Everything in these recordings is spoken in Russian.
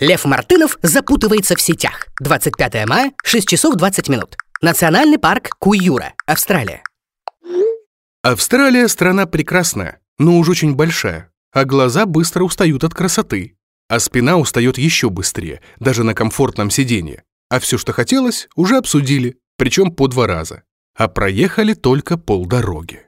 Лев Мартынов запутывается в сетях. 25 мая, 6 часов 20 минут. Национальный парк Куюра, Австралия. Австралия – страна прекрасная, но уж очень большая, а глаза быстро устают от красоты, а спина устает еще быстрее, даже на комфортном сиденье. А все, что хотелось, уже обсудили, причем по два раза. А проехали только полдороги.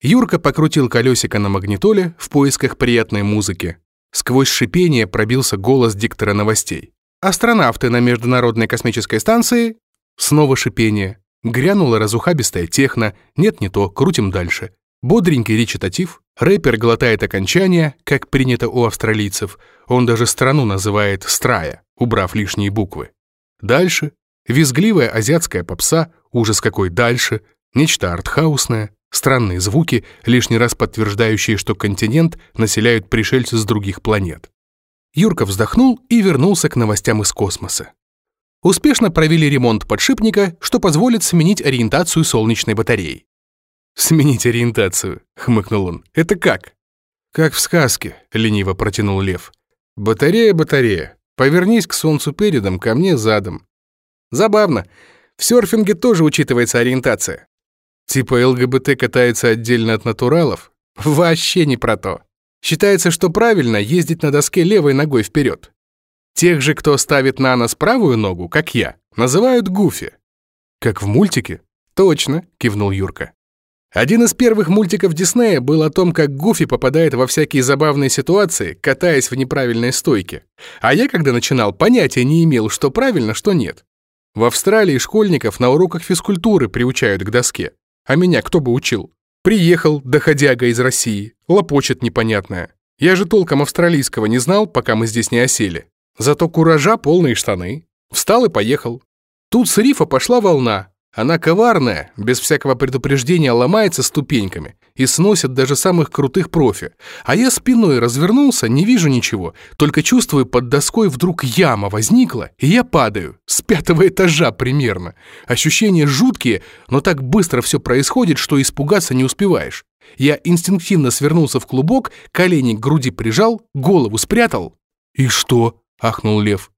Юрка покрутил колесико на магнитоле в поисках приятной музыки, Сквозь шипение пробился голос диктора новостей. Астронавты на Международной космической станции... Снова шипение. Грянула разухабистая техно. Нет, не то, крутим дальше. Бодренький речитатив. Рэпер глотает окончания, как принято у австралийцев. Он даже страну называет «страя», убрав лишние буквы. Дальше. Визгливая азиатская попса. Ужас какой дальше. Нечто артхаусное. Странные звуки, лишний раз подтверждающие, что континент населяют пришельцы с других планет. Юрка вздохнул и вернулся к новостям из космоса. Успешно провели ремонт подшипника, что позволит сменить ориентацию солнечной батареи. «Сменить ориентацию», — хмыкнул он. «Это как?» «Как в сказке», — лениво протянул Лев. «Батарея, батарея. Повернись к солнцу передом, ко мне задом». «Забавно. В серфинге тоже учитывается ориентация. Типа ЛГБТ катается отдельно от натуралов? Вообще не про то. Считается, что правильно ездить на доске левой ногой вперед. Тех же, кто ставит на нос правую ногу, как я, называют гуфи. Как в мультике? Точно, кивнул Юрка. Один из первых мультиков Диснея был о том, как Гуфи попадает во всякие забавные ситуации, катаясь в неправильной стойке. А я, когда начинал, понятия не имел, что правильно, что нет. В Австралии школьников на уроках физкультуры приучают к доске. А меня кто бы учил? Приехал, доходяга из России, лопочет непонятное. Я же толком австралийского не знал, пока мы здесь не осели. Зато куража полные штаны. Встал и поехал. Тут с рифа пошла волна, она коварная, без всякого предупреждения ломается ступеньками и сносит даже самых крутых профи. А я спиной развернулся, не вижу ничего, только чувствую, под доской вдруг яма возникла, и я падаю, с пятого этажа примерно. Ощущения жуткие, но так быстро все происходит, что испугаться не успеваешь. Я инстинктивно свернулся в клубок, колени к груди прижал, голову спрятал. «И что?» – ахнул Лев.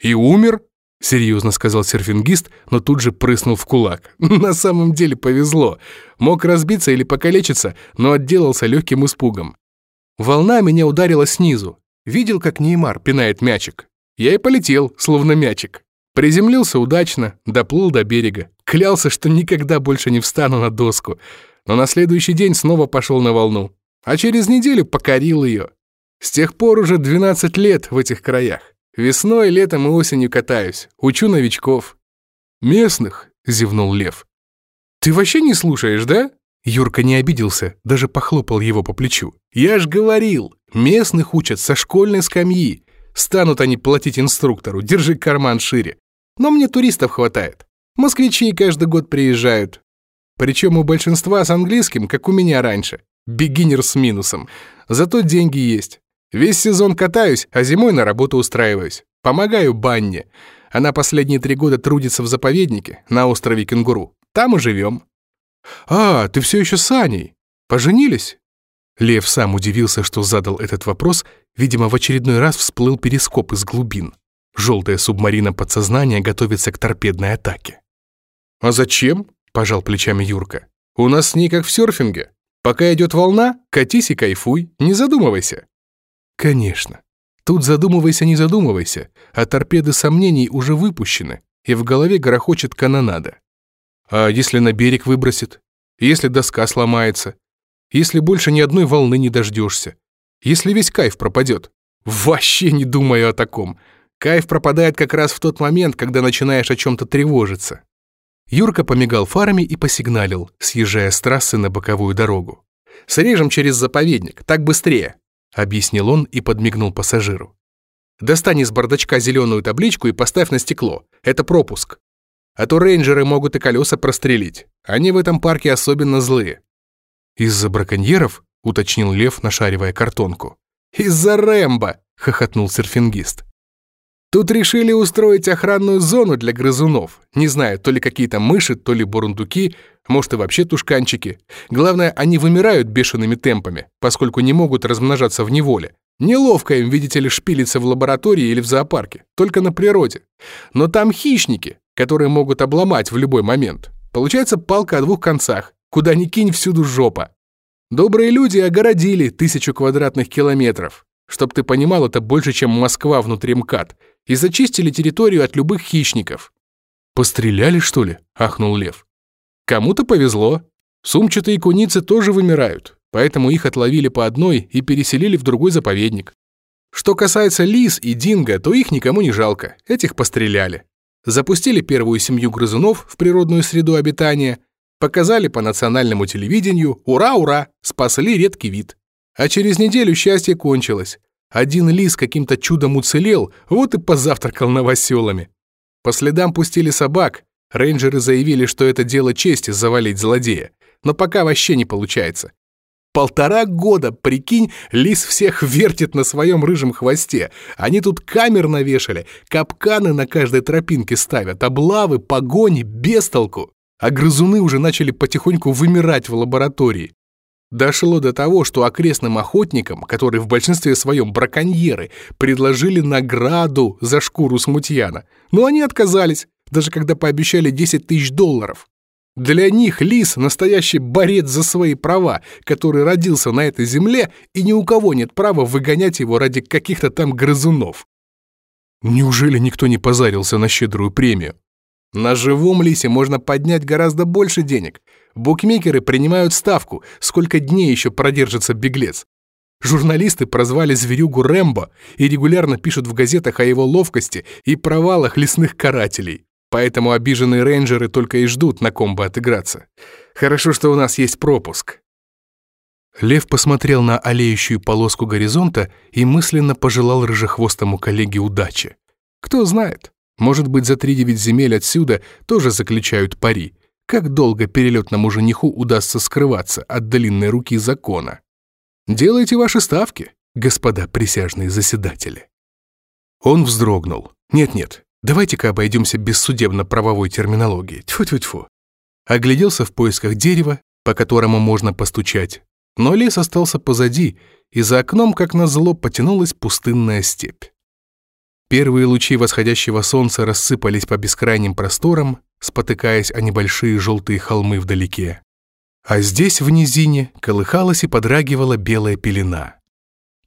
«И умер?» Серьезно сказал серфингист, но тут же прыснул в кулак. На самом деле повезло. Мог разбиться или покалечиться, но отделался легким испугом. Волна меня ударила снизу. Видел, как Неймар пинает мячик. Я и полетел, словно мячик. Приземлился удачно, доплыл до берега. Клялся, что никогда больше не встану на доску. Но на следующий день снова пошел на волну. А через неделю покорил ее. С тех пор уже 12 лет в этих краях. Весной, летом и осенью катаюсь. Учу новичков». «Местных?» — зевнул Лев. «Ты вообще не слушаешь, да?» Юрка не обиделся, даже похлопал его по плечу. «Я ж говорил, местных учат со школьной скамьи. Станут они платить инструктору, держи карман шире. Но мне туристов хватает. Москвичи каждый год приезжают. Причем у большинства с английским, как у меня раньше. Бегинер с минусом. Зато деньги есть. Весь сезон катаюсь, а зимой на работу устраиваюсь. Помогаю Банне. Она последние три года трудится в заповеднике на острове Кенгуру. Там и живем. А, ты все еще с Аней. Поженились? Лев сам удивился, что задал этот вопрос. Видимо, в очередной раз всплыл перископ из глубин. Желтая субмарина подсознания готовится к торпедной атаке. «А зачем?» – пожал плечами Юрка. «У нас с ней как в серфинге. Пока идет волна, катись и кайфуй, не задумывайся. Конечно. Тут задумывайся, не задумывайся, а торпеды сомнений уже выпущены, и в голове грохочет канонада. А если на берег выбросит? Если доска сломается? Если больше ни одной волны не дождешься? Если весь кайф пропадет? Вообще не думаю о таком. Кайф пропадает как раз в тот момент, когда начинаешь о чем-то тревожиться. Юрка помигал фарами и посигналил, съезжая с трассы на боковую дорогу. «Срежем через заповедник, так быстрее!» Объяснил он и подмигнул пассажиру. Достань из бардачка зеленую табличку и поставь на стекло. Это пропуск. А то рейнджеры могут и колеса прострелить. Они в этом парке особенно злые. Из-за браконьеров? уточнил Лев, нашаривая картонку. Из-за Рэмбо! хохотнул серфингист. Тут решили устроить охранную зону для грызунов. Не знаю, то ли какие-то мыши, то ли бурундуки, может и вообще тушканчики. Главное, они вымирают бешеными темпами, поскольку не могут размножаться в неволе. Неловко им, видите ли, шпилиться в лаборатории или в зоопарке, только на природе. Но там хищники, которые могут обломать в любой момент. Получается палка о двух концах. Куда ни кинь, всюду жопа. Добрые люди огородили тысячу квадратных километров. Чтоб ты понимал, это больше, чем Москва внутри МКАД и зачистили территорию от любых хищников. «Постреляли, что ли?» – ахнул Лев. «Кому-то повезло. Сумчатые куницы тоже вымирают, поэтому их отловили по одной и переселили в другой заповедник. Что касается лис и динго, то их никому не жалко, этих постреляли. Запустили первую семью грызунов в природную среду обитания, показали по национальному телевидению «Ура-ура!» спасли редкий вид. А через неделю счастье кончилось. Один лис каким-то чудом уцелел, вот и позавтракал новоселами. По следам пустили собак. Рейнджеры заявили, что это дело чести завалить злодея. Но пока вообще не получается. Полтора года, прикинь, лис всех вертит на своем рыжем хвосте. Они тут камер навешали, капканы на каждой тропинке ставят, облавы, погони, бестолку. А грызуны уже начали потихоньку вымирать в лаборатории. Дошло до того, что окрестным охотникам, которые в большинстве своем браконьеры, предложили награду за шкуру смутьяна. Но они отказались, даже когда пообещали 10 тысяч долларов. Для них лис – настоящий борец за свои права, который родился на этой земле, и ни у кого нет права выгонять его ради каких-то там грызунов. Неужели никто не позарился на щедрую премию? На живом лисе можно поднять гораздо больше денег – Букмекеры принимают ставку, сколько дней еще продержится беглец. Журналисты прозвали зверюгу Рэмбо и регулярно пишут в газетах о его ловкости и провалах лесных карателей. Поэтому обиженные рейнджеры только и ждут, на ком бы отыграться. Хорошо, что у нас есть пропуск. Лев посмотрел на олеющую полоску горизонта и мысленно пожелал рыжехвостому коллеге удачи. Кто знает, может быть, за три девять земель отсюда тоже заключают пари, как долго перелетному жениху удастся скрываться от длинной руки закона. Делайте ваши ставки, господа присяжные заседатели. Он вздрогнул. Нет-нет, давайте-ка обойдемся без судебно-правовой терминологии. Тьфу-тьфу-тьфу. Огляделся в поисках дерева, по которому можно постучать. Но лес остался позади, и за окном, как назло, потянулась пустынная степь. Первые лучи восходящего солнца рассыпались по бескрайним просторам, спотыкаясь о небольшие желтые холмы вдалеке. А здесь, в низине, колыхалась и подрагивала белая пелена.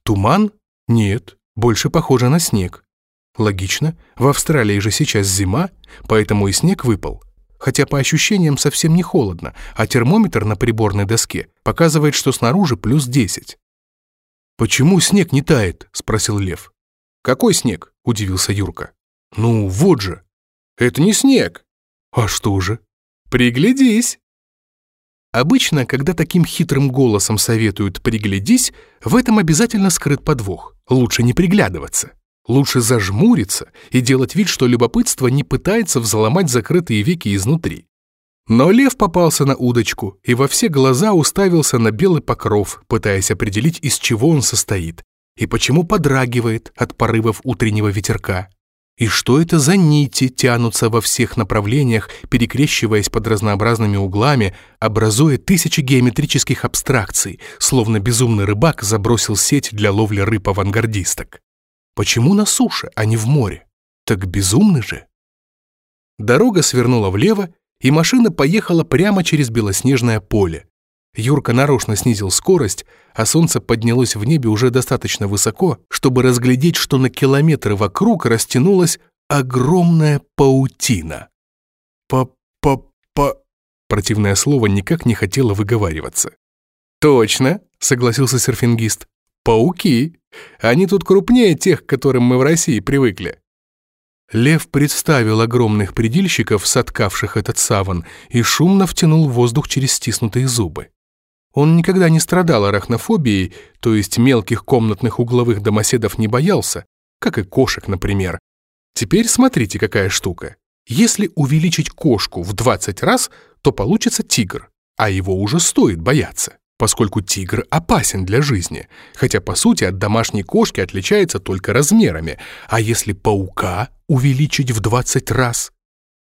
Туман? Нет, больше похоже на снег. Логично, в Австралии же сейчас зима, поэтому и снег выпал. Хотя по ощущениям совсем не холодно, а термометр на приборной доске показывает, что снаружи плюс 10. «Почему снег не тает?» – спросил Лев. «Какой снег?» – удивился Юрка. «Ну, вот же». «Это не снег, «А что же?» «Приглядись!» Обычно, когда таким хитрым голосом советуют «приглядись», в этом обязательно скрыт подвох. Лучше не приглядываться. Лучше зажмуриться и делать вид, что любопытство не пытается взломать закрытые веки изнутри. Но лев попался на удочку и во все глаза уставился на белый покров, пытаясь определить, из чего он состоит и почему подрагивает от порывов утреннего ветерка. И что это за нити тянутся во всех направлениях, перекрещиваясь под разнообразными углами, образуя тысячи геометрических абстракций, словно безумный рыбак забросил сеть для ловли рыб авангардисток? Почему на суше, а не в море? Так безумный же. Дорога свернула влево, и машина поехала прямо через белоснежное поле. Юрка нарочно снизил скорость, а солнце поднялось в небе уже достаточно высоко, чтобы разглядеть, что на километры вокруг растянулась огромная паутина. Па-па-па... Противное слово никак не хотело выговариваться. «Точно», — согласился серфингист. «Пауки. Они тут крупнее тех, к которым мы в России привыкли». Лев представил огромных предильщиков, соткавших этот саван, и шумно втянул воздух через стиснутые зубы. Он никогда не страдал арахнофобией, то есть мелких комнатных угловых домоседов не боялся, как и кошек, например. Теперь смотрите, какая штука. Если увеличить кошку в 20 раз, то получится тигр, а его уже стоит бояться. поскольку тигр опасен для жизни, хотя по сути от домашней кошки отличается только размерами, а если паука увеличить в 20 раз?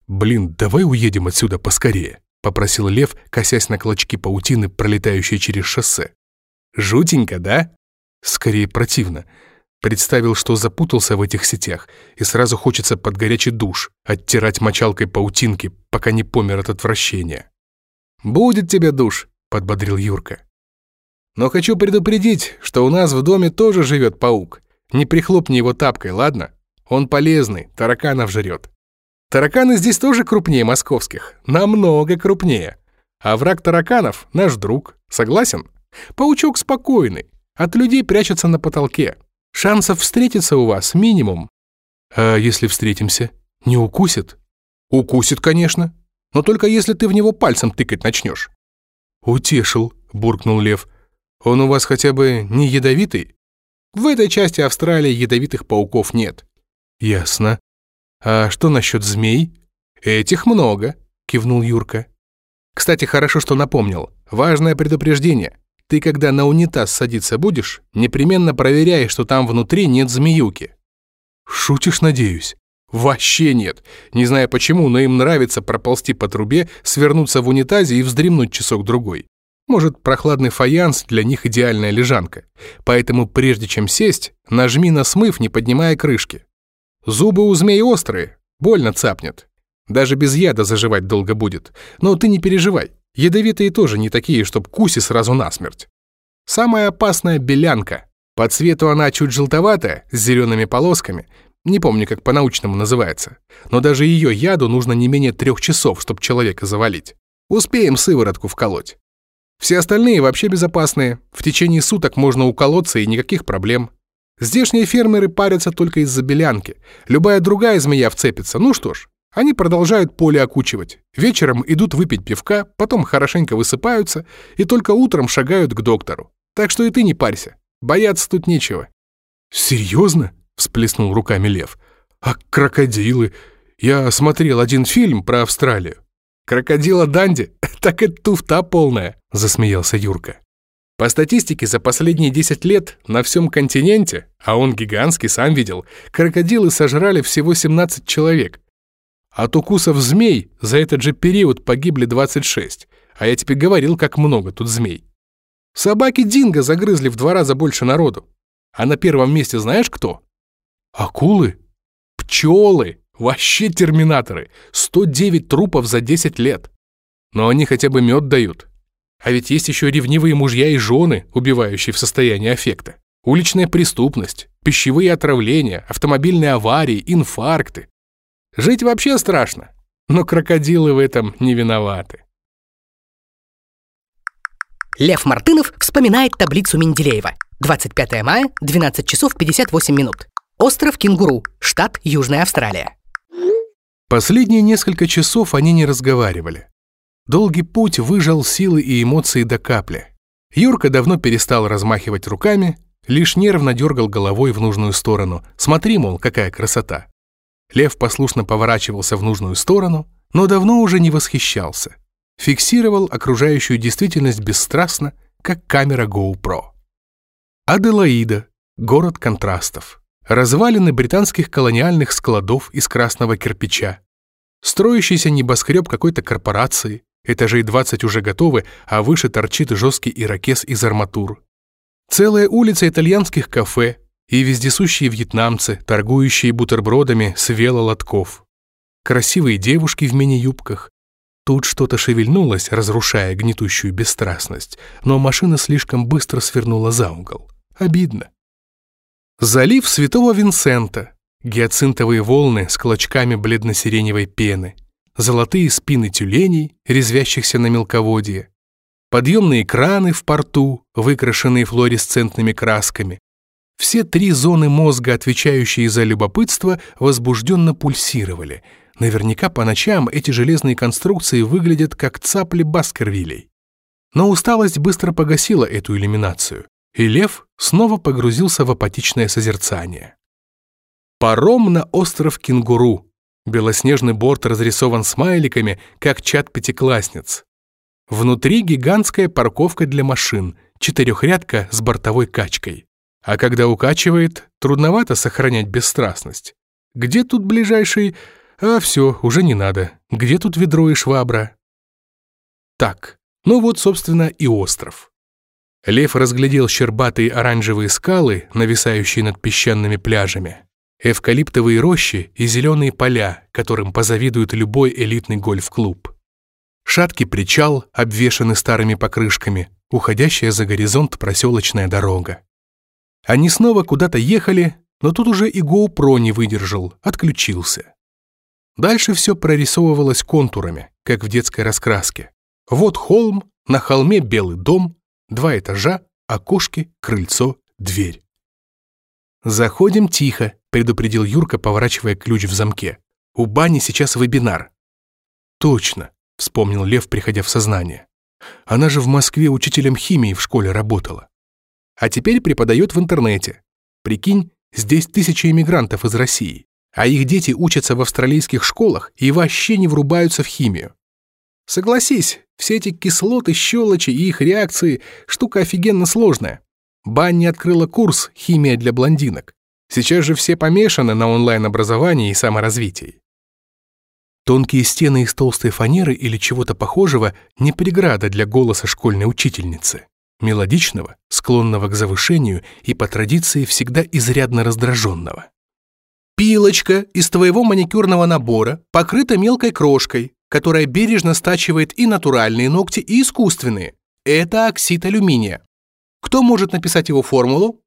«Блин, давай уедем отсюда поскорее», — попросил Лев, косясь на клочки паутины, пролетающие через шоссе. «Жутенько, да?» «Скорее противно. Представил, что запутался в этих сетях, и сразу хочется под горячий душ оттирать мочалкой паутинки, пока не помер от отвращения. «Будет тебе душ», — подбодрил Юрка. «Но хочу предупредить, что у нас в доме тоже живет паук. Не прихлопни его тапкой, ладно? Он полезный, тараканов жрет. Тараканы здесь тоже крупнее московских, намного крупнее. А враг тараканов — наш друг, согласен? Паучок спокойный, от людей прячется на потолке. Шансов встретиться у вас минимум. А если встретимся, не укусит? Укусит, конечно. Но только если ты в него пальцем тыкать начнешь. Утешил, буркнул Лев. Он у вас хотя бы не ядовитый? В этой части Австралии ядовитых пауков нет. Ясно. А что насчет змей? Этих много, кивнул Юрка. Кстати, хорошо, что напомнил. Важное предупреждение. Ты, когда на унитаз садиться будешь, непременно проверяй, что там внутри нет змеюки. Шутишь, надеюсь? Вообще нет. Не знаю почему, но им нравится проползти по трубе, свернуться в унитазе и вздремнуть часок-другой. Может, прохладный фаянс для них идеальная лежанка. Поэтому прежде чем сесть, нажми на смыв, не поднимая крышки. Зубы у змей острые, больно цапнет. Даже без яда заживать долго будет. Но ты не переживай. Ядовитые тоже не такие, чтоб куси сразу насмерть. Самая опасная белянка. По цвету она чуть желтоватая, с зелеными полосками. Не помню, как по-научному называется. Но даже ее яду нужно не менее трех часов, чтобы человека завалить. Успеем сыворотку вколоть. Все остальные вообще безопасные. В течение суток можно уколоться и никаких проблем. Здешние фермеры парятся только из-за белянки. Любая другая змея вцепится. Ну что ж, они продолжают поле окучивать. Вечером идут выпить пивка, потом хорошенько высыпаются и только утром шагают к доктору. Так что и ты не парься. Бояться тут нечего. «Серьезно?» — всплеснул руками Лев. «А крокодилы? Я смотрел один фильм про Австралию». «Крокодила Данди? Так это туфта полная!» — засмеялся Юрка. По статистике, за последние 10 лет на всем континенте, а он гигантский, сам видел, крокодилы сожрали всего 17 человек. От укусов змей за этот же период погибли 26, а я тебе говорил, как много тут змей. Собаки Динго загрызли в два раза больше народу. А на первом месте знаешь кто? Акулы? Пчелы! Вообще терминаторы! 109 трупов за 10 лет. Но они хотя бы мед дают. А ведь есть еще ревнивые мужья и жены, убивающие в состоянии аффекта. Уличная преступность, пищевые отравления, автомобильные аварии, инфаркты. Жить вообще страшно, но крокодилы в этом не виноваты. Лев Мартынов вспоминает таблицу Менделеева. 25 мая, 12 часов 58 минут. Остров Кенгуру, штат Южная Австралия. Последние несколько часов они не разговаривали. Долгий путь выжал силы и эмоции до капли. Юрка давно перестал размахивать руками, лишь нервно дергал головой в нужную сторону. Смотри, мол, какая красота. Лев послушно поворачивался в нужную сторону, но давно уже не восхищался. Фиксировал окружающую действительность бесстрастно, как камера GoPro. Аделаида, город контрастов. Развалины британских колониальных складов из красного кирпича. Строящийся небоскреб какой-то корпорации, этажей 20 уже готовы, а выше торчит жесткий ирокез из арматур. Целая улица итальянских кафе, и вездесущие вьетнамцы, торгующие бутербродами с велолотков. Красивые девушки в мини-юбках. Тут что-то шевельнулось, разрушая гнетущую бесстрастность, но машина слишком быстро свернула за угол. Обидно. Залив Святого Винсента. Гиацинтовые волны с клочками бледно-сиреневой пены. Золотые спины тюленей, резвящихся на мелководье. Подъемные краны в порту, выкрашенные флуоресцентными красками. Все три зоны мозга, отвечающие за любопытство, возбужденно пульсировали. Наверняка по ночам эти железные конструкции выглядят как цапли Баскервилей. Но усталость быстро погасила эту иллюминацию, и лев снова погрузился в апатичное созерцание. Паром на остров Кенгуру. Белоснежный борт разрисован смайликами, как чат пятиклассниц. Внутри гигантская парковка для машин, четырехрядка с бортовой качкой. А когда укачивает, трудновато сохранять бесстрастность. Где тут ближайший... А все, уже не надо. Где тут ведро и швабра? Так, ну вот, собственно, и остров. Лев разглядел щербатые оранжевые скалы, нависающие над песчаными пляжами, эвкалиптовые рощи и зеленые поля, которым позавидует любой элитный гольф-клуб. Шаткий причал, обвешанный старыми покрышками, уходящая за горизонт проселочная дорога. Они снова куда-то ехали, но тут уже и GoPro не выдержал, отключился. Дальше все прорисовывалось контурами, как в детской раскраске. Вот холм, на холме белый дом, два этажа, окошки, крыльцо, дверь. «Заходим тихо», — предупредил Юрка, поворачивая ключ в замке. «У бани сейчас вебинар». «Точно», — вспомнил Лев, приходя в сознание. «Она же в Москве учителем химии в школе работала. А теперь преподает в интернете. Прикинь, здесь тысячи иммигрантов из России, а их дети учатся в австралийских школах и вообще не врубаются в химию. Согласись, все эти кислоты, щелочи и их реакции – штука офигенно сложная. Банни открыла курс «Химия для блондинок». Сейчас же все помешаны на онлайн-образовании и саморазвитии. Тонкие стены из толстой фанеры или чего-то похожего не преграда для голоса школьной учительницы. Мелодичного, склонного к завышению и по традиции всегда изрядно раздраженного. «Пилочка из твоего маникюрного набора покрыта мелкой крошкой которая бережно стачивает и натуральные ногти, и искусственные. Это оксид алюминия. Кто может написать его формулу?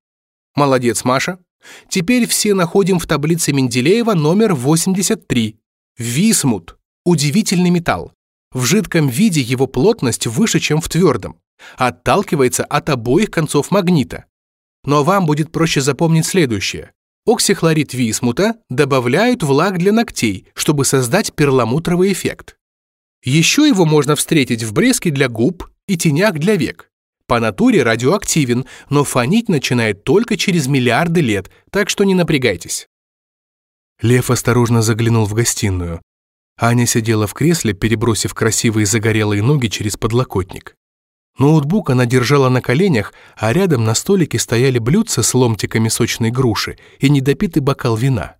Молодец, Маша. Теперь все находим в таблице Менделеева номер 83. Висмут. Удивительный металл. В жидком виде его плотность выше, чем в твердом. Отталкивается от обоих концов магнита. Но вам будет проще запомнить следующее. Оксихлорид висмута добавляют в лак для ногтей, чтобы создать перламутровый эффект. Еще его можно встретить в блеске для губ и тенях для век. По натуре радиоактивен, но фонить начинает только через миллиарды лет, так что не напрягайтесь. Лев осторожно заглянул в гостиную. Аня сидела в кресле, перебросив красивые загорелые ноги через подлокотник. Ноутбук она держала на коленях, а рядом на столике стояли блюдца с ломтиками сочной груши и недопитый бокал вина.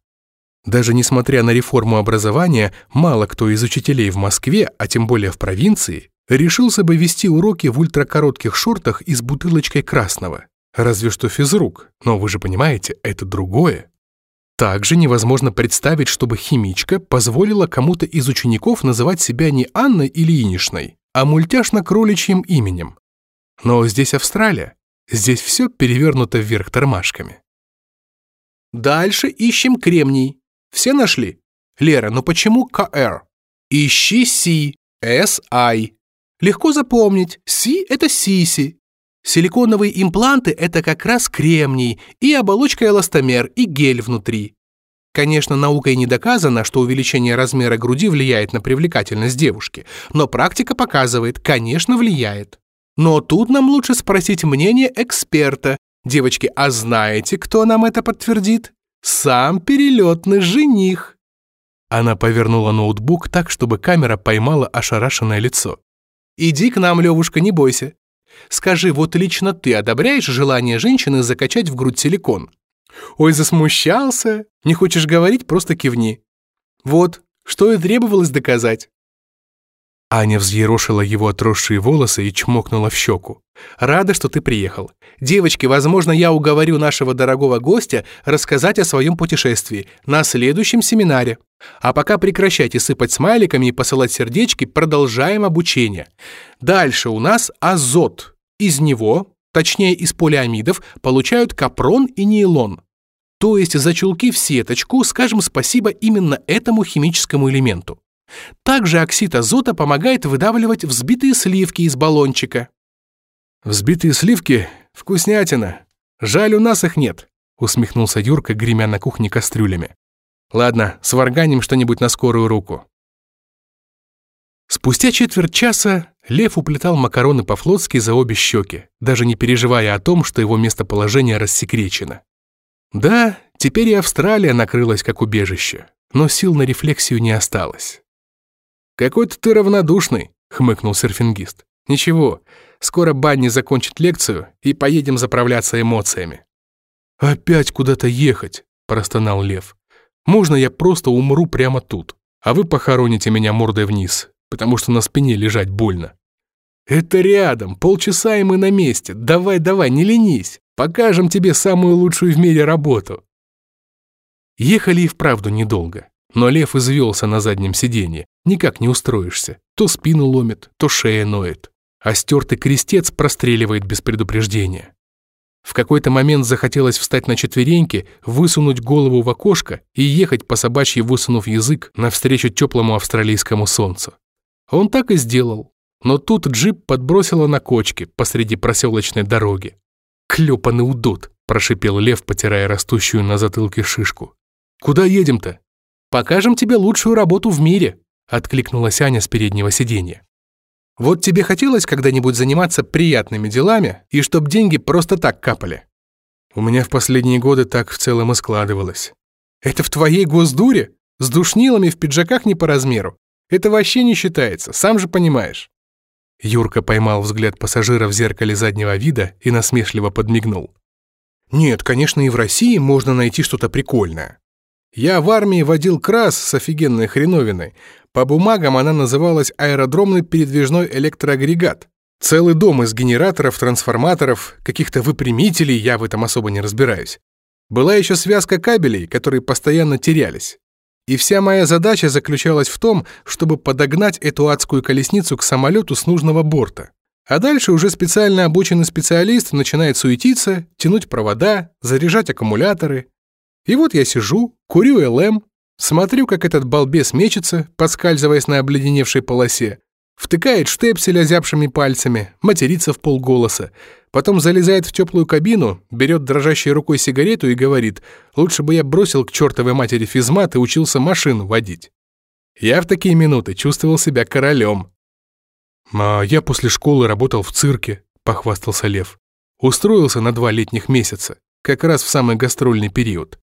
Даже несмотря на реформу образования, мало кто из учителей в Москве, а тем более в провинции, решился бы вести уроки в ультракоротких шортах и с бутылочкой красного. Разве что физрук, но вы же понимаете, это другое. Также невозможно представить, чтобы химичка позволила кому-то из учеников называть себя не Анной или Инишной, а мультяшно-кроличьим именем. Но здесь Австралия, здесь все перевернуто вверх тормашками. Дальше ищем кремний. Все нашли? Лера, ну почему КР? Ищи Си, SI. Легко запомнить, Си – это сиси. Силиконовые импланты – это как раз кремний, и оболочка эластомер, и гель внутри. Конечно, наукой не доказано, что увеличение размера груди влияет на привлекательность девушки, но практика показывает, конечно, влияет. Но тут нам лучше спросить мнение эксперта. Девочки, а знаете, кто нам это подтвердит? Сам перелетный жених. Она повернула ноутбук так, чтобы камера поймала ошарашенное лицо. «Иди к нам, Левушка, не бойся. Скажи, вот лично ты одобряешь желание женщины закачать в грудь силикон?» Ой, засмущался. Не хочешь говорить, просто кивни. Вот, что и требовалось доказать. Аня взъерошила его отросшие волосы и чмокнула в щеку. «Рада, что ты приехал. Девочки, возможно, я уговорю нашего дорогого гостя рассказать о своем путешествии на следующем семинаре. А пока прекращайте сыпать смайликами и посылать сердечки, продолжаем обучение. Дальше у нас азот. Из него точнее из полиамидов, получают капрон и нейлон. То есть за чулки в сеточку скажем спасибо именно этому химическому элементу. Также оксид азота помогает выдавливать взбитые сливки из баллончика. «Взбитые сливки – вкуснятина. Жаль, у нас их нет», – усмехнулся Юрка, гремя на кухне кастрюлями. «Ладно, сварганим что-нибудь на скорую руку». Спустя четверть часа Лев уплетал макароны по-флотски за обе щеки, даже не переживая о том, что его местоположение рассекречено. Да, теперь и Австралия накрылась как убежище, но сил на рефлексию не осталось. «Какой-то ты равнодушный», — хмыкнул серфингист. Ничего, скоро Банни закончит лекцию, и поедем заправляться эмоциями». «Опять куда-то ехать», — простонал Лев. «Можно я просто умру прямо тут, а вы похороните меня мордой вниз, потому что на спине лежать больно?» «Это рядом, полчаса и мы на месте. Давай, давай, не ленись. Покажем тебе самую лучшую в мире работу». Ехали и вправду недолго. Но лев извелся на заднем сиденье. Никак не устроишься. То спину ломит, то шея ноет. А стертый крестец простреливает без предупреждения. В какой-то момент захотелось встать на четвереньки, высунуть голову в окошко и ехать по собачьи высунув язык навстречу теплому австралийскому солнцу. Он так и сделал. Но тут джип подбросило на кочке посреди проселочной дороги. «Клёпанный удот!» – прошипел лев, потирая растущую на затылке шишку. «Куда едем-то?» «Покажем тебе лучшую работу в мире», – откликнулась Аня с переднего сиденья. «Вот тебе хотелось когда-нибудь заниматься приятными делами, и чтоб деньги просто так капали?» «У меня в последние годы так в целом и складывалось». «Это в твоей госдуре? С душнилами в пиджаках не по размеру? Это вообще не считается, сам же понимаешь». Юрка поймал взгляд пассажира в зеркале заднего вида и насмешливо подмигнул. «Нет, конечно, и в России можно найти что-то прикольное. Я в армии водил крас с офигенной хреновиной. По бумагам она называлась аэродромный передвижной электроагрегат. Целый дом из генераторов, трансформаторов, каких-то выпрямителей, я в этом особо не разбираюсь. Была еще связка кабелей, которые постоянно терялись. И вся моя задача заключалась в том, чтобы подогнать эту адскую колесницу к самолету с нужного борта. А дальше уже специально обученный специалист начинает суетиться, тянуть провода, заряжать аккумуляторы. И вот я сижу, курю ЛМ, смотрю, как этот балбес мечется, подскальзываясь на обледеневшей полосе, втыкает штепсель озябшими пальцами, матерится в полголоса, потом залезает в теплую кабину, берет дрожащей рукой сигарету и говорит, лучше бы я бросил к чертовой матери физмат и учился машину водить. Я в такие минуты чувствовал себя королем. «А я после школы работал в цирке», — похвастался Лев. «Устроился на два летних месяца, как раз в самый гастрольный период.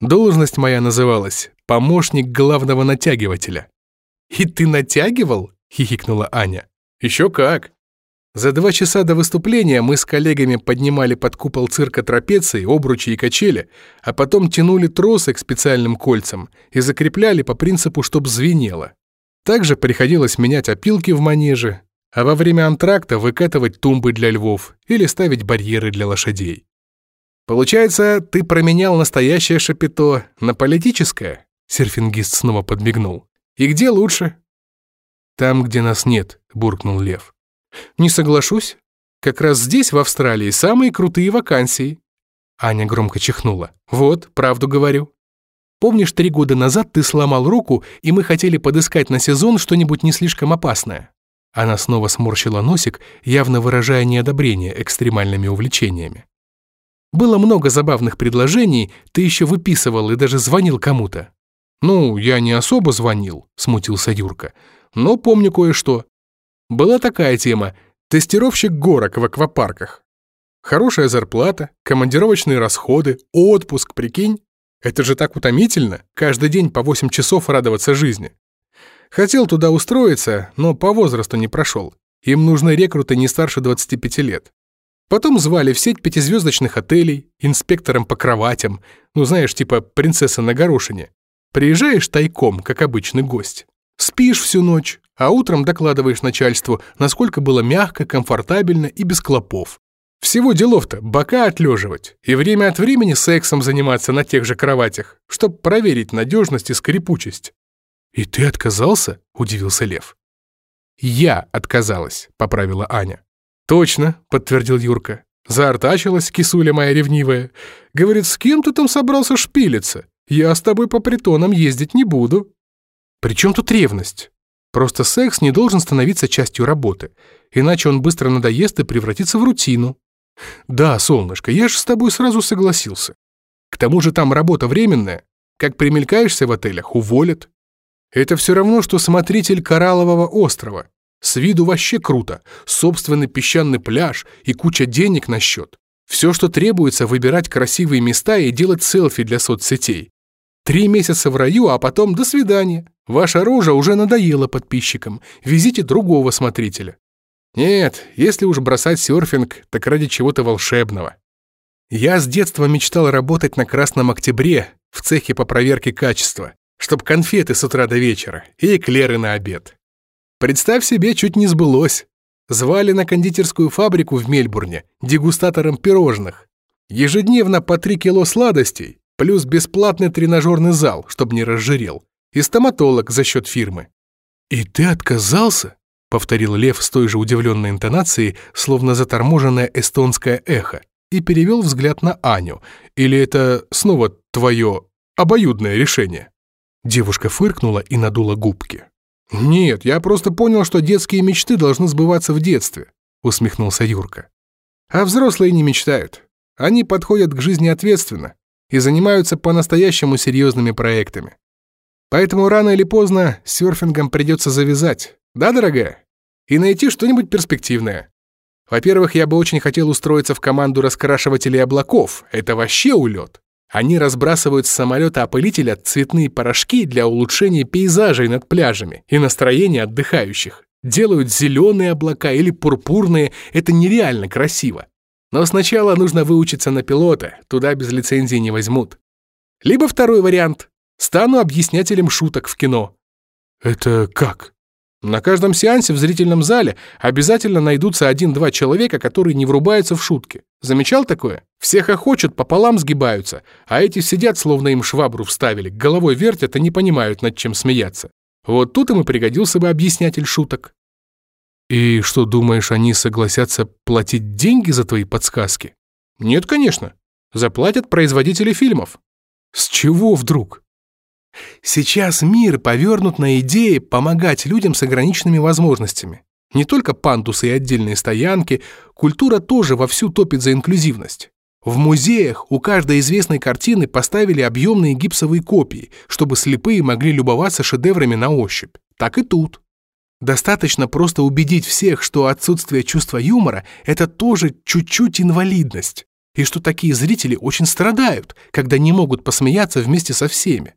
Должность моя называлась «помощник главного натягивателя». «И ты натягивал?» — хихикнула Аня. «Еще как!» За два часа до выступления мы с коллегами поднимали под купол цирка трапеции, обручи и качели, а потом тянули тросы к специальным кольцам и закрепляли по принципу, чтоб звенело. Также приходилось менять опилки в манеже, а во время антракта выкатывать тумбы для львов или ставить барьеры для лошадей. Получается, ты променял настоящее шапито на политическое? Серфингист снова подмигнул. И где лучше? Там, где нас нет, буркнул Лев. Не соглашусь. Как раз здесь, в Австралии, самые крутые вакансии. Аня громко чихнула. Вот, правду говорю. Помнишь, три года назад ты сломал руку, и мы хотели подыскать на сезон что-нибудь не слишком опасное? Она снова сморщила носик, явно выражая неодобрение экстремальными увлечениями. Было много забавных предложений, ты еще выписывал и даже звонил кому-то. «Ну, я не особо звонил», — смутился Юрка. «Но помню кое-что. Была такая тема – тестировщик горок в аквапарках. Хорошая зарплата, командировочные расходы, отпуск, прикинь. Это же так утомительно, каждый день по 8 часов радоваться жизни. Хотел туда устроиться, но по возрасту не прошел. Им нужны рекруты не старше 25 лет. Потом звали в сеть пятизвездочных отелей, инспектором по кроватям, ну знаешь, типа принцесса на горошине. Приезжаешь тайком, как обычный гость. Спишь всю ночь, а утром докладываешь начальству, насколько было мягко, комфортабельно и без клопов. Всего делов-то бока отлеживать и время от времени сексом заниматься на тех же кроватях, чтобы проверить надежность и скрипучесть. «И ты отказался?» – удивился Лев. «Я отказалась», – поправила Аня. «Точно», – подтвердил Юрка. Заортачилась кисуля моя ревнивая. Говорит, с кем ты там собрался шпилиться? Я с тобой по притонам ездить не буду. При чем тут ревность? Просто секс не должен становиться частью работы, иначе он быстро надоест и превратится в рутину. Да, солнышко, я же с тобой сразу согласился. К тому же там работа временная. Как примелькаешься в отелях, уволят. Это все равно, что смотритель Кораллового острова. С виду вообще круто. Собственный песчаный пляж и куча денег на счет. Все, что требуется, выбирать красивые места и делать селфи для соцсетей. Три месяца в раю, а потом до свидания. Ваша рожа уже надоела подписчикам. Везите другого смотрителя. Нет, если уж бросать серфинг, так ради чего-то волшебного. Я с детства мечтал работать на Красном Октябре в цехе по проверке качества, чтоб конфеты с утра до вечера и эклеры на обед. Представь себе, чуть не сбылось. Звали на кондитерскую фабрику в Мельбурне дегустатором пирожных. Ежедневно по три кило сладостей, плюс бесплатный тренажерный зал, чтобы не разжирел, и стоматолог за счет фирмы. «И ты отказался?» — повторил Лев с той же удивленной интонацией, словно заторможенное эстонское эхо, и перевел взгляд на Аню. «Или это снова твое обоюдное решение?» Девушка фыркнула и надула губки. «Нет, я просто понял, что детские мечты должны сбываться в детстве», — усмехнулся Юрка. «А взрослые не мечтают. Они подходят к жизни ответственно и занимаются по-настоящему серьезными проектами. Поэтому рано или поздно серфингом придется завязать, да, дорогая? И найти что-нибудь перспективное. Во-первых, я бы очень хотел устроиться в команду раскрашивателей облаков. Это вообще улет. Они разбрасывают с самолета опылителя цветные порошки для улучшения пейзажей над пляжами и настроения отдыхающих. Делают зеленые облака или пурпурные. Это нереально красиво. Но сначала нужно выучиться на пилота, туда без лицензии не возьмут. Либо второй вариант. Стану объяснятелем шуток в кино. Это как? На каждом сеансе в зрительном зале обязательно найдутся один-два человека, которые не врубаются в шутки. Замечал такое? Все хохочут, пополам сгибаются, а эти сидят, словно им швабру вставили, головой вертят и не понимают, над чем смеяться. Вот тут им и пригодился бы объяснятель шуток. И что, думаешь, они согласятся платить деньги за твои подсказки? Нет, конечно. Заплатят производители фильмов. С чего вдруг? Сейчас мир повернут на идее помогать людям с ограниченными возможностями. Не только пандусы и отдельные стоянки, культура тоже вовсю топит за инклюзивность. В музеях у каждой известной картины поставили объемные гипсовые копии, чтобы слепые могли любоваться шедеврами на ощупь. Так и тут. Достаточно просто убедить всех, что отсутствие чувства юмора – это тоже чуть-чуть инвалидность, и что такие зрители очень страдают, когда не могут посмеяться вместе со всеми.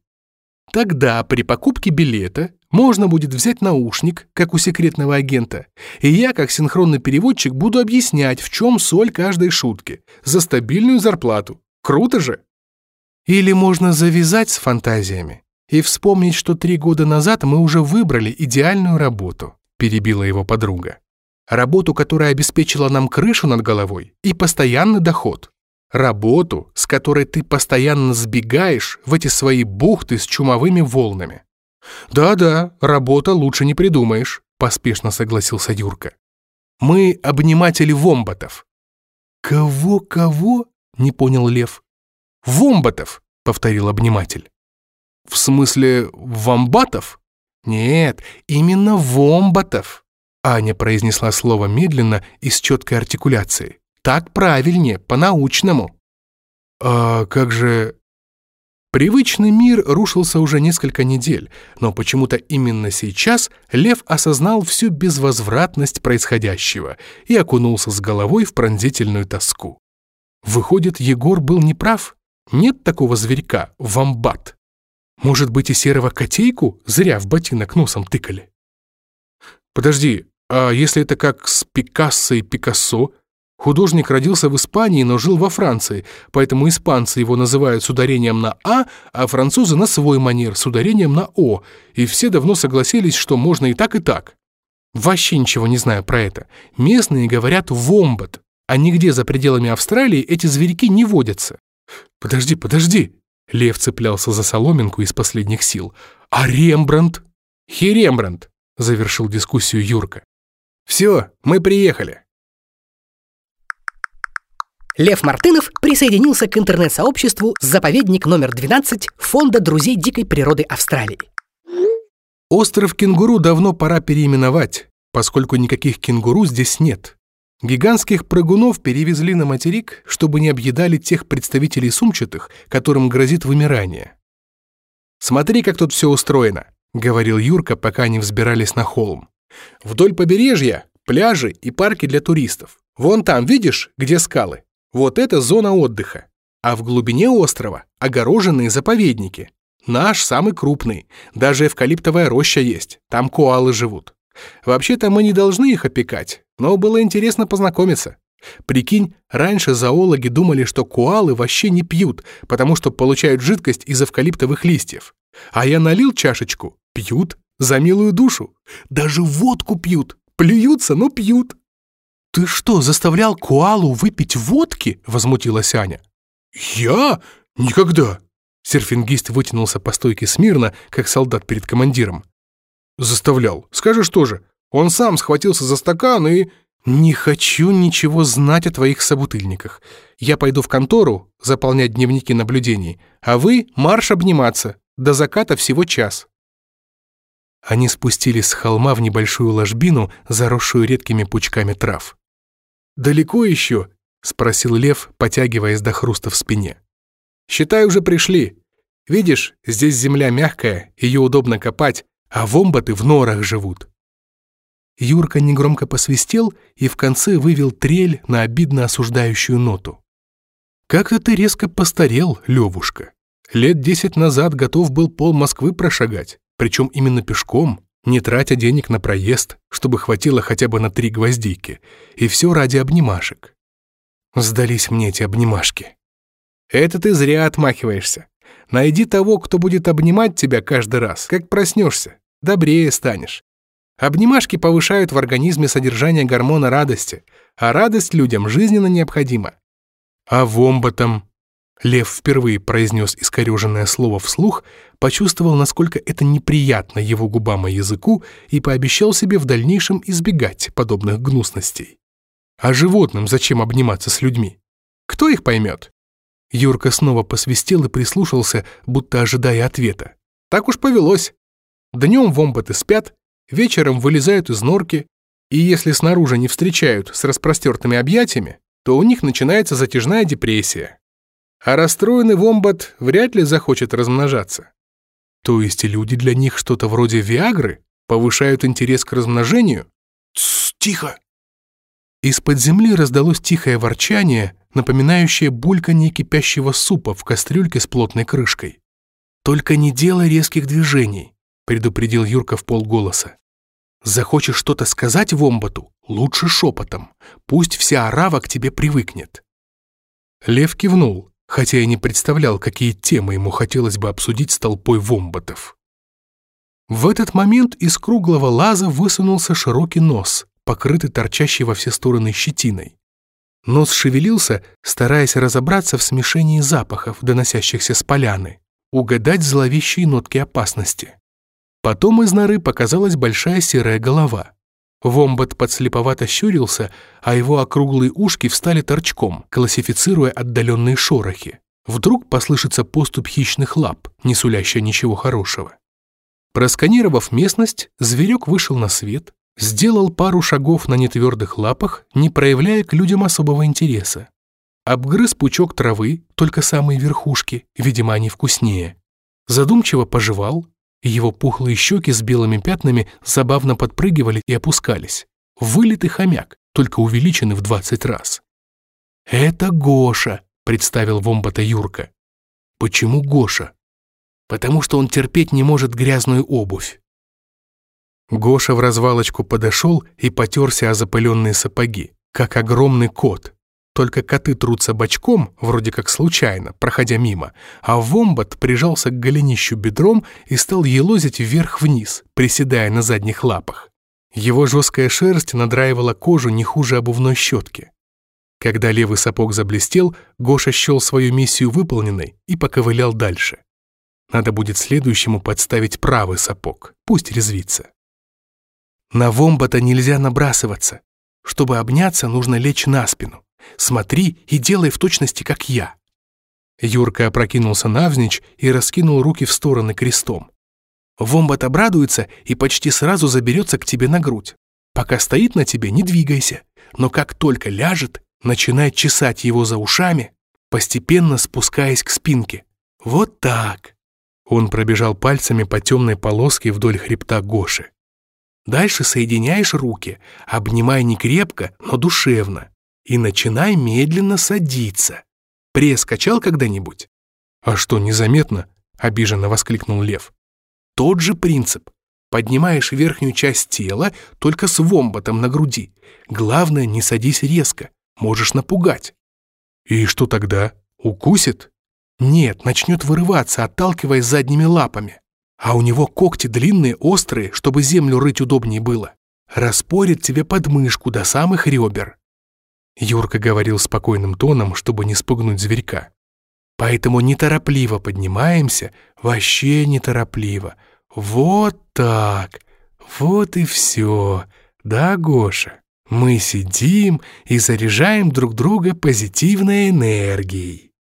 Тогда при покупке билета можно будет взять наушник, как у секретного агента, и я, как синхронный переводчик, буду объяснять, в чем соль каждой шутки, за стабильную зарплату. Круто же! Или можно завязать с фантазиями и вспомнить, что три года назад мы уже выбрали идеальную работу, перебила его подруга. Работу, которая обеспечила нам крышу над головой и постоянный доход. Работу, с которой ты постоянно сбегаешь в эти свои бухты с чумовыми волнами. «Да-да, работа лучше не придумаешь», — поспешно согласился Юрка. «Мы обниматели вомбатов». «Кого-кого?» — не понял Лев. «Вомбатов», — повторил обниматель. «В смысле вомбатов?» «Нет, именно вомбатов», — Аня произнесла слово медленно и с четкой артикуляцией. Так правильнее, по-научному. А как же... Привычный мир рушился уже несколько недель, но почему-то именно сейчас Лев осознал всю безвозвратность происходящего и окунулся с головой в пронзительную тоску. Выходит, Егор был неправ? Нет такого зверька, вамбат. Может быть, и серого котейку зря в ботинок носом тыкали? Подожди, а если это как с Пикассо и Пикассо, Художник родился в Испании, но жил во Франции, поэтому испанцы его называют с ударением на «а», а французы на свой манер с ударением на «о», и все давно согласились, что можно и так, и так. Вообще ничего не знаю про это. Местные говорят «вомбат», а нигде за пределами Австралии эти зверьки не водятся. «Подожди, подожди!» Лев цеплялся за соломинку из последних сил. «А Рембрандт?» «Херембрандт», — завершил дискуссию Юрка. «Все, мы приехали». Лев Мартынов присоединился к интернет-сообществу «Заповедник номер 12» Фонда друзей дикой природы Австралии. Остров кенгуру давно пора переименовать, поскольку никаких кенгуру здесь нет. Гигантских прыгунов перевезли на материк, чтобы не объедали тех представителей сумчатых, которым грозит вымирание. «Смотри, как тут все устроено», — говорил Юрка, пока они взбирались на холм. «Вдоль побережья пляжи и парки для туристов. Вон там, видишь, где скалы? Вот это зона отдыха. А в глубине острова огороженные заповедники. Наш самый крупный. Даже эвкалиптовая роща есть. Там коалы живут. Вообще-то мы не должны их опекать, но было интересно познакомиться. Прикинь, раньше зоологи думали, что коалы вообще не пьют, потому что получают жидкость из эвкалиптовых листьев. А я налил чашечку, пьют, за милую душу. Даже водку пьют, плюются, но пьют. «Ты что, заставлял коалу выпить водки?» — возмутилась Аня. «Я? Никогда!» Серфингист вытянулся по стойке смирно, как солдат перед командиром. «Заставлял. Скажешь тоже. Он сам схватился за стакан и...» «Не хочу ничего знать о твоих собутыльниках. Я пойду в контору заполнять дневники наблюдений, а вы марш обниматься. До заката всего час». Они спустились с холма в небольшую ложбину, заросшую редкими пучками трав. «Далеко еще?» — спросил Лев, потягиваясь до хруста в спине. «Считай, уже пришли. Видишь, здесь земля мягкая, ее удобно копать, а вомбаты в норах живут. Юрка негромко посвистел и в конце вывел трель на обидно осуждающую ноту. «Как-то ты резко постарел, Левушка. Лет десять назад готов был пол Москвы прошагать, причем именно пешком, не тратя денег на проезд, чтобы хватило хотя бы на три гвоздики, и все ради обнимашек. Сдались мне эти обнимашки. Это ты зря отмахиваешься. Найди того, кто будет обнимать тебя каждый раз, как проснешься. Добрее станешь. Обнимашки повышают в организме содержание гормона радости, а радость людям жизненно необходима. А вомботам? Лев впервые произнес искореженное слово вслух, почувствовал, насколько это неприятно его губам и языку и пообещал себе в дальнейшем избегать подобных гнусностей. А животным зачем обниматься с людьми? Кто их поймет? Юрка снова посвистел и прислушался, будто ожидая ответа. Так уж повелось. Днем вомбаты спят, вечером вылезают из норки, и если снаружи не встречают с распростертыми объятиями, то у них начинается затяжная депрессия. А расстроенный вомбат вряд ли захочет размножаться. То есть люди для них что-то вроде Виагры повышают интерес к размножению? Тссс, тихо! Из-под земли раздалось тихое ворчание, напоминающее бульканье кипящего супа в кастрюльке с плотной крышкой. «Только не делай резких движений», — предупредил Юрка в полголоса. Захочешь что-то сказать вомбату, лучше шепотом. Пусть вся орава к тебе привыкнет». Лев кивнул, хотя и не представлял, какие темы ему хотелось бы обсудить с толпой вомбатов. В этот момент из круглого лаза высунулся широкий нос, покрытый торчащей во все стороны щетиной. Нос шевелился, стараясь разобраться в смешении запахов, доносящихся с поляны, угадать зловещие нотки опасности. Потом из норы показалась большая серая голова. Вомбат подслеповато щурился, а его округлые ушки встали торчком, классифицируя отдаленные шорохи. Вдруг послышится поступ хищных лап, не сулящая ничего хорошего. Просканировав местность, зверек вышел на свет, сделал пару шагов на нетвердых лапах, не проявляя к людям особого интереса. Обгрыз пучок травы, только самые верхушки, видимо, они вкуснее. Задумчиво пожевал, его пухлые щеки с белыми пятнами забавно подпрыгивали и опускались. Вылитый хомяк, только увеличенный в 20 раз. «Это Гоша», — представил вомбата Юрка. «Почему Гоша?» «Потому что он терпеть не может грязную обувь». Гоша в развалочку подошел и потерся о запыленные сапоги, как огромный кот, только коты трутся бочком, вроде как случайно, проходя мимо, а вомбат прижался к голенищу бедром и стал елозить вверх-вниз, приседая на задних лапах. Его жесткая шерсть надраивала кожу не хуже обувной щетки. Когда левый сапог заблестел, Гоша счел свою миссию выполненной и поковылял дальше. Надо будет следующему подставить правый сапог, пусть резвится. На вомбата нельзя набрасываться. Чтобы обняться, нужно лечь на спину. Смотри и делай в точности, как я». Юрка опрокинулся навзничь и раскинул руки в стороны крестом. Вомбат обрадуется и почти сразу заберется к тебе на грудь. Пока стоит на тебе, не двигайся, но как только ляжет, начинай чесать его за ушами, постепенно спускаясь к спинке. Вот так. Он пробежал пальцами по темной полоске вдоль хребта Гоши. Дальше соединяешь руки, обнимай не крепко, но душевно и начинай медленно садиться. Пресс качал когда-нибудь? А что, незаметно? Обиженно воскликнул Лев. Тот же принцип. Поднимаешь верхнюю часть тела, только с вомботом на груди. Главное, не садись резко, можешь напугать. И что тогда? Укусит? Нет, начнет вырываться, отталкиваясь задними лапами. А у него когти длинные, острые, чтобы землю рыть удобнее было. Распорит тебе подмышку до самых ребер. Юрка говорил спокойным тоном, чтобы не спугнуть зверька. Поэтому неторопливо поднимаемся, вообще неторопливо. Вот так. Вот и все. Да, Гоша? Мы сидим и заряжаем друг друга позитивной энергией.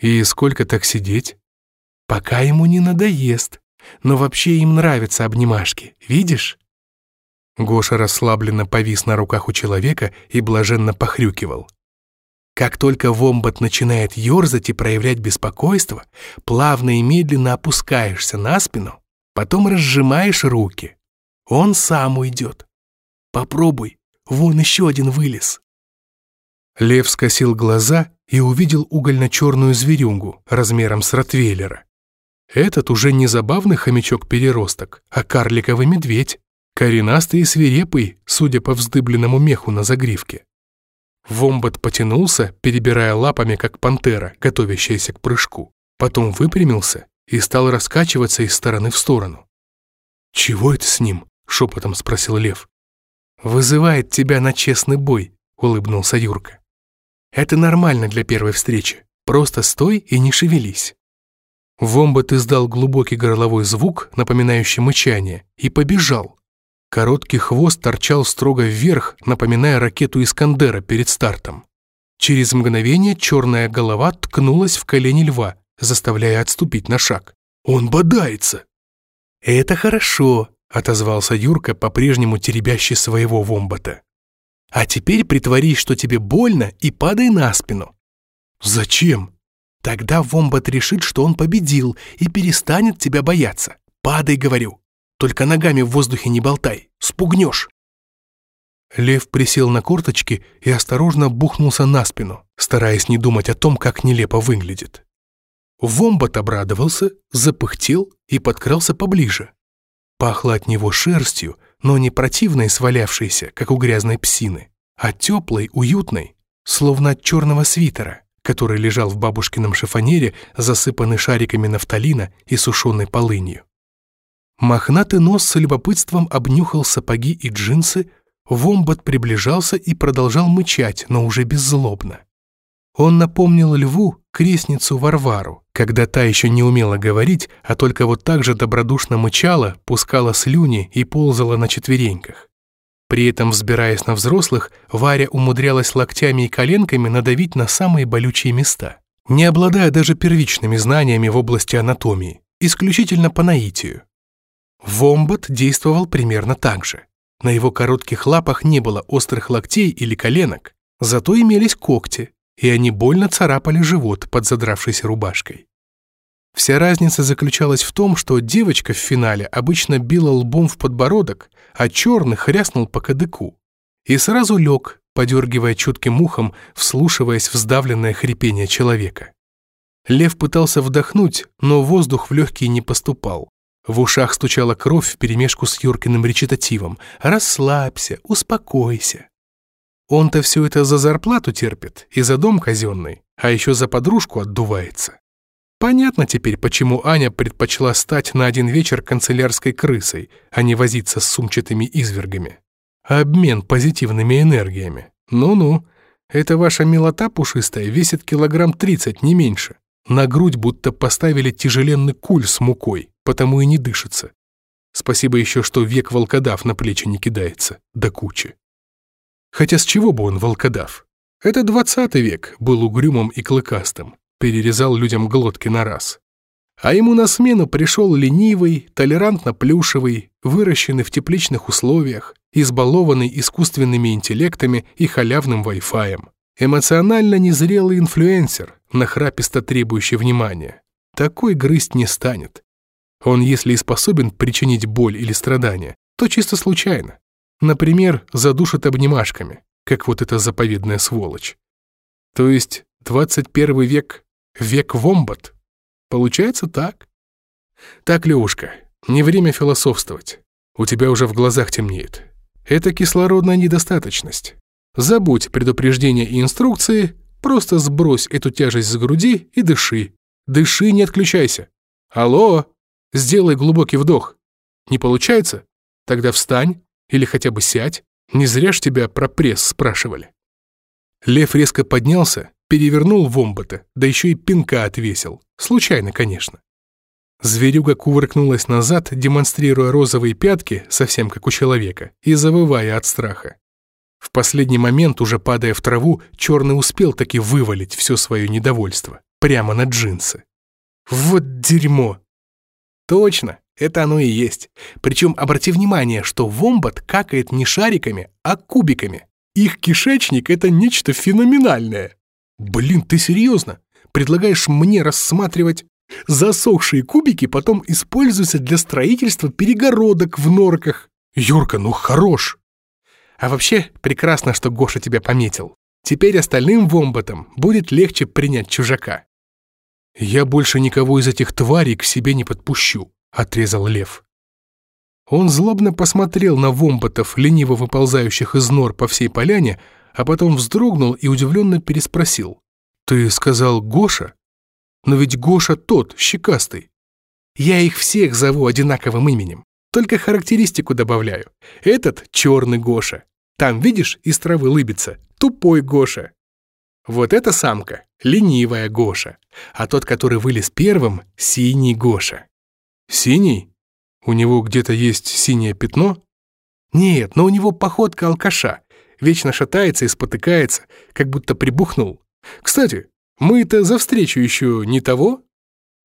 И сколько так сидеть? Пока ему не надоест. Но вообще им нравятся обнимашки, видишь? Гоша расслабленно повис на руках у человека и блаженно похрюкивал. Как только вомбат начинает ерзать и проявлять беспокойство, плавно и медленно опускаешься на спину, потом разжимаешь руки. Он сам уйдет. Попробуй, вон еще один вылез. Лев скосил глаза и увидел угольно-черную зверюнгу размером с ротвейлера. Этот уже не забавный хомячок-переросток, а карликовый медведь, коренастый и свирепый, судя по вздыбленному меху на загривке. Вомбат потянулся, перебирая лапами, как пантера, готовящаяся к прыжку. Потом выпрямился и стал раскачиваться из стороны в сторону. «Чего это с ним?» — шепотом спросил Лев. «Вызывает тебя на честный бой», — улыбнулся Юрка. «Это нормально для первой встречи. Просто стой и не шевелись». Вомбат издал глубокий горловой звук, напоминающий мычание, и побежал. Короткий хвост торчал строго вверх, напоминая ракету Искандера перед стартом. Через мгновение черная голова ткнулась в колени льва, заставляя отступить на шаг. «Он бодается!» «Это хорошо», — отозвался Юрка, по-прежнему теребящий своего вомбата. «А теперь притворись, что тебе больно, и падай на спину». «Зачем?» «Тогда вомбат решит, что он победил, и перестанет тебя бояться. Падай, говорю». Только ногами в воздухе не болтай, спугнешь. Лев присел на корточки и осторожно бухнулся на спину, стараясь не думать о том, как нелепо выглядит. Вомбат обрадовался, запыхтел и подкрался поближе. Пахло от него шерстью, но не противной свалявшейся, как у грязной псины, а теплой, уютной, словно от черного свитера, который лежал в бабушкином шифонере, засыпанный шариками нафталина и сушеной полынью. Мохнатый нос с любопытством обнюхал сапоги и джинсы, Вомбат приближался и продолжал мычать, но уже беззлобно. Он напомнил льву крестницу Варвару, когда та еще не умела говорить, а только вот так же добродушно мычала, пускала слюни и ползала на четвереньках. При этом, взбираясь на взрослых, Варя умудрялась локтями и коленками надавить на самые болючие места, не обладая даже первичными знаниями в области анатомии, исключительно по наитию. Вомбат действовал примерно так же. На его коротких лапах не было острых локтей или коленок, зато имелись когти, и они больно царапали живот под задравшейся рубашкой. Вся разница заключалась в том, что девочка в финале обычно била лбом в подбородок, а черный хряснул по кадыку. И сразу лег, подергивая чутким ухом, вслушиваясь в сдавленное хрипение человека. Лев пытался вдохнуть, но воздух в легкие не поступал. В ушах стучала кровь вперемешку с Юркиным речитативом. «Расслабься, успокойся». Он-то все это за зарплату терпит и за дом казенный, а еще за подружку отдувается. Понятно теперь, почему Аня предпочла стать на один вечер канцелярской крысой, а не возиться с сумчатыми извергами. Обмен позитивными энергиями. Ну-ну, эта ваша милота пушистая весит килограмм 30, не меньше. На грудь будто поставили тяжеленный куль с мукой потому и не дышится. Спасибо еще, что век волкодав на плечи не кидается, до кучи. Хотя с чего бы он волкодав? Это двадцатый век был угрюмым и клыкастым, перерезал людям глотки на раз. А ему на смену пришел ленивый, толерантно-плюшевый, выращенный в тепличных условиях, избалованный искусственными интеллектами и халявным вай-фаем. Эмоционально незрелый инфлюенсер, нахраписто требующий внимания. Такой грызть не станет. Он, если и способен причинить боль или страдания, то чисто случайно. Например, задушит обнимашками, как вот эта заповедная сволочь. То есть 21 век — век вомбат? Получается так. Так, Левушка, не время философствовать. У тебя уже в глазах темнеет. Это кислородная недостаточность. Забудь предупреждения и инструкции, просто сбрось эту тяжесть с груди и дыши. Дыши, не отключайся. Алло, сделай глубокий вдох. Не получается? Тогда встань или хотя бы сядь. Не зря ж тебя про пресс спрашивали. Лев резко поднялся, перевернул вомбата, да еще и пинка отвесил. Случайно, конечно. Зверюга кувыркнулась назад, демонстрируя розовые пятки, совсем как у человека, и завывая от страха. В последний момент, уже падая в траву, Черный успел таки вывалить все свое недовольство. Прямо на джинсы. Вот дерьмо! Точно, это оно и есть. Причем обрати внимание, что вомбат какает не шариками, а кубиками. Их кишечник — это нечто феноменальное. Блин, ты серьезно? Предлагаешь мне рассматривать... Засохшие кубики потом используются для строительства перегородок в норках. Юрка, ну хорош. А вообще, прекрасно, что Гоша тебя пометил. Теперь остальным вомбатам будет легче принять чужака. Я больше никого из этих тварей к себе не подпущу, отрезал лев. Он злобно посмотрел на вомбатов, лениво выползающих из нор по всей поляне, а потом вздрогнул и удивленно переспросил. «Ты сказал Гоша?» Но ведь Гоша тот, щекастый. Я их всех зову одинаковым именем, только характеристику добавляю. Этот черный Гоша. Там, видишь, из травы лыбится. Тупой Гоша. Вот эта самка, ленивая Гоша. А тот, который вылез первым, синий Гоша. Синий? У него где-то есть синее пятно? Нет, но у него походка алкаша. Вечно шатается и спотыкается, как будто прибухнул. Кстати, мы-то за встречу еще не того?»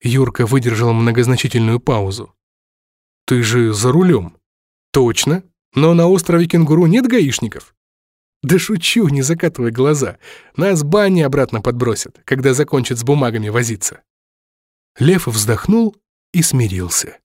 Юрка выдержал многозначительную паузу. «Ты же за рулем». «Точно. Но на острове Кенгуру нет гаишников». «Да шучу, не закатывай глаза. Нас бани обратно подбросят, когда закончат с бумагами возиться». Лев вздохнул и смирился.